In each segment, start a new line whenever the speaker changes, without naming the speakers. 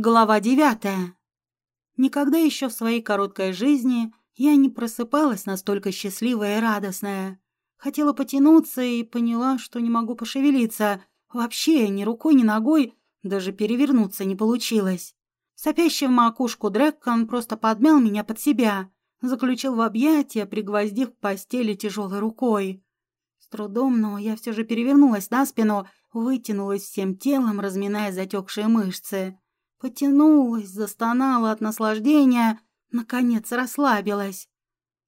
Глава девятая. Никогда еще в своей короткой жизни я не просыпалась настолько счастливая и радостная. Хотела потянуться и поняла, что не могу пошевелиться. Вообще, ни рукой, ни ногой, даже перевернуться не получилось. Сопящий в макушку Дреккон просто подмял меня под себя, заключил в объятия, пригвоздив к постели тяжелой рукой. С трудом, но я все же перевернулась на спину, вытянулась всем телом, разминая затекшие мышцы. Потянулась, застонала от наслаждения, наконец расслабилась.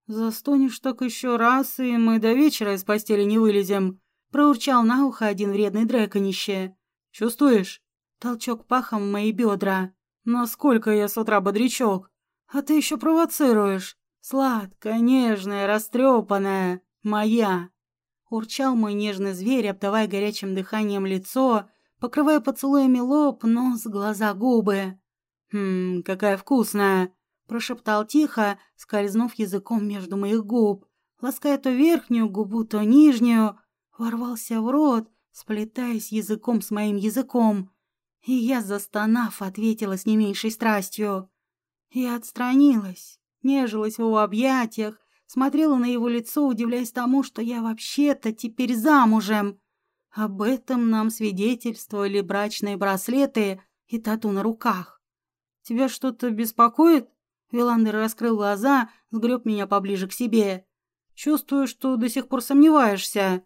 «Застонешь так еще раз, и мы до вечера из постели не вылезем», — проурчал на ухо один вредный дреконище. «Чувствуешь?» Толчок пахом в мои бедра. «Насколько я с утра бодрячок? А ты еще провоцируешь. Сладкая, нежная, растрепанная, моя!» Урчал мой нежный зверь, обдавая горячим дыханием лицо, покрывая поцелуями лоб, нос, глаза, губы. «Хм, какая вкусная!» – прошептал тихо, скользнув языком между моих губ, лаская то верхнюю губу, то нижнюю, ворвался в рот, сплетаясь языком с моим языком. И я, застонав, ответила с не меньшей страстью. Я отстранилась, нежилась в его объятиях, смотрела на его лицо, удивляясь тому, что я вообще-то теперь замужем. Об этом нам свидетельствовали брачные браслеты и тату на руках. «Тебя что-то беспокоит?» Виландер раскрыл глаза, сгреб меня поближе к себе. «Чувствую, что до сих пор сомневаешься».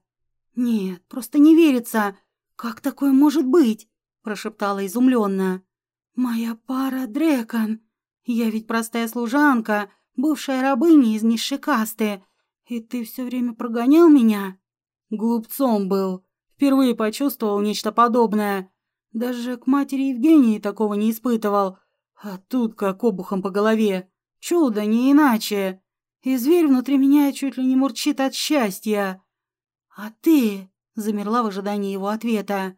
«Нет, просто не верится. Как такое может быть?» прошептала изумленно. «Моя пара Дрекон. Я ведь простая служанка, бывшая рабыня из низшей касты. И ты все время прогонял меня?» «Глупцом был. Впервые почувствовал нечто подобное. Даже к матери Евгении такого не испытывал. А тут как обухом по голове. Чудо, не иначе. И зверь внутри меня чуть ли не мурчит от счастья. «А ты?» — замерла в ожидании его ответа.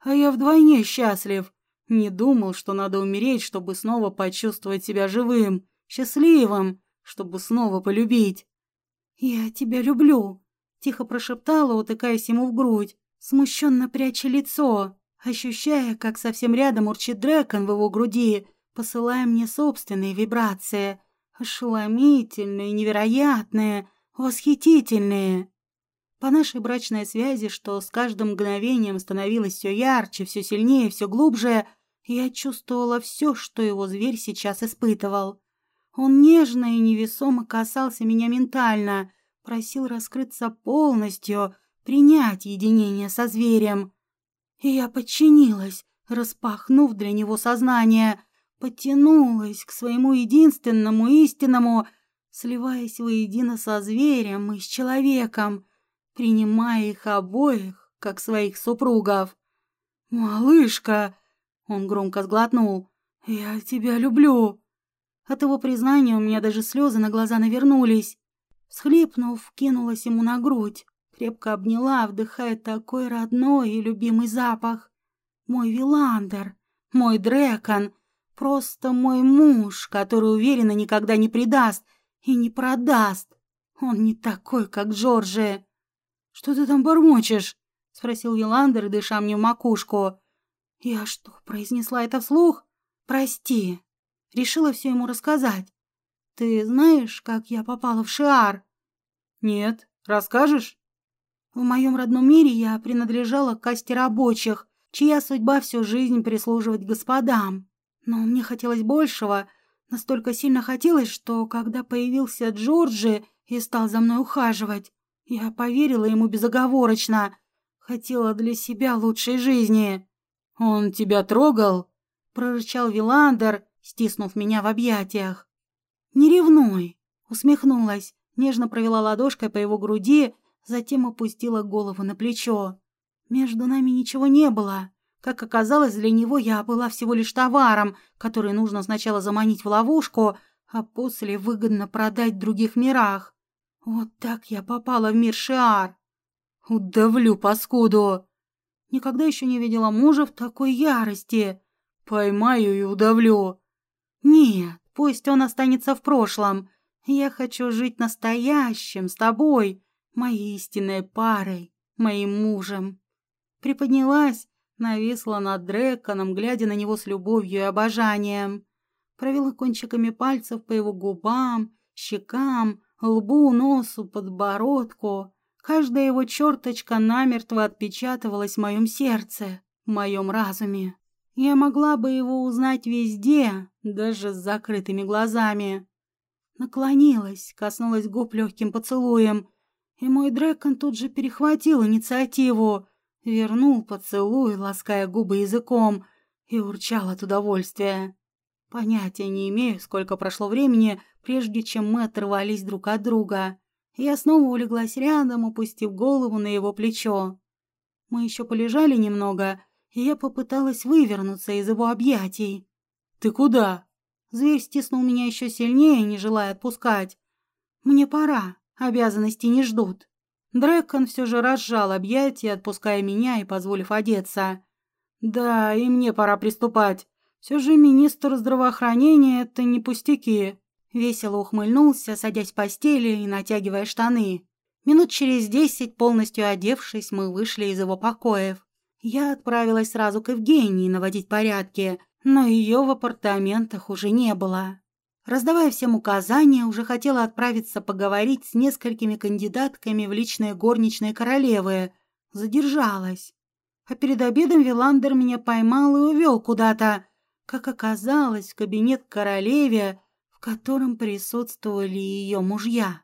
«А я вдвойне счастлив. Не думал, что надо умереть, чтобы снова почувствовать себя живым, счастливым, чтобы снова полюбить». «Я тебя люблю», — тихо прошептала, утыкаясь ему в грудь смущенно пряча лицо, ощущая, как совсем рядом урчит Дрекон в его груди, посылая мне собственные вибрации, ошеломительные, невероятные, восхитительные. По нашей брачной связи, что с каждым мгновением становилось все ярче, все сильнее, все глубже, я чувствовала все, что его зверь сейчас испытывал. Он нежно и невесомо касался меня ментально, просил раскрыться полностью — принять единение со зверем. И я подчинилась, распахнув для него сознание, потянулась к своему единственному истинному, сливаясь воедино со зверем и с человеком, принимая их обоих, как своих супругов. «Малышка!» — он громко сглотнул. «Я тебя люблю!» От его признания у меня даже слезы на глаза навернулись. Всхлипнув, кинулась ему на грудь крепко обняла, вдыхая такой родной и любимый запах. Мой Виландер, мой Дрекон, просто мой муж, который уверенно никогда не предаст и не продаст. Он не такой, как Джорджи. «Что ты там бормочешь?» — спросил Виландер, дыша мне в макушку. «Я что, произнесла это вслух? Прости». Решила все ему рассказать. «Ты знаешь, как я попала в Шиар?» «Нет. Расскажешь?» В моем родном мире я принадлежала к касте рабочих, чья судьба всю жизнь прислуживать господам. Но мне хотелось большего, настолько сильно хотелось, что когда появился Джорджи и стал за мной ухаживать, я поверила ему безоговорочно, хотела для себя лучшей жизни. «Он тебя трогал?» — прорычал Виландер, стиснув меня в объятиях. «Не ревнуй!» — усмехнулась, нежно провела ладошкой по его груди, затем опустила голову на плечо. Между нами ничего не было. Как оказалось, для него я была всего лишь товаром, который нужно сначала заманить в ловушку, а после выгодно продать в других мирах. Вот так я попала в мир Шиар. Удавлю паскуду. Никогда еще не видела мужа в такой ярости. Поймаю и удавлю. Нет, пусть он останется в прошлом. Я хочу жить настоящим, с тобой, моей истинной парой, моим мужем. Приподнялась, Нависла над Дреконом, глядя на него с любовью и обожанием. Провела кончиками пальцев по его губам, щекам, лбу, носу, подбородку. Каждая его черточка намертво отпечатывалась в моем сердце, в моем разуме. Я могла бы его узнать везде, даже с закрытыми глазами. Наклонилась, коснулась губ легким поцелуем, и мой Дрекон тут же перехватил инициативу, вернул поцелуй, лаская губы языком, и урчал от удовольствия. Понятия не имею, сколько прошло времени, прежде чем мы оторвались друг от друга. Я снова улеглась рядом, опустив голову на его плечо. Мы еще полежали немного, и я попыталась вывернуться из его объятий. «Ты куда?» Зверь стиснул меня еще сильнее, не желая отпускать. «Мне пора, обязанности не ждут». Дрекон все же разжал объятия, отпуская меня и позволив одеться. «Да, и мне пора приступать. Все же министр здравоохранения — это не пустяки». Весело ухмыльнулся, садясь в постели и натягивая штаны. Минут через десять, полностью одевшись, мы вышли из его покоев. Я отправилась сразу к Евгении наводить порядки, но ее в апартаментах уже не было. Раздавая всем указания, уже хотела отправиться поговорить с несколькими кандидатками в личные горничные королевы. Задержалась. А перед обедом Виландер меня поймал и увел куда-то. Как оказалось, в кабинет королеве в котором присутствовали ее мужья.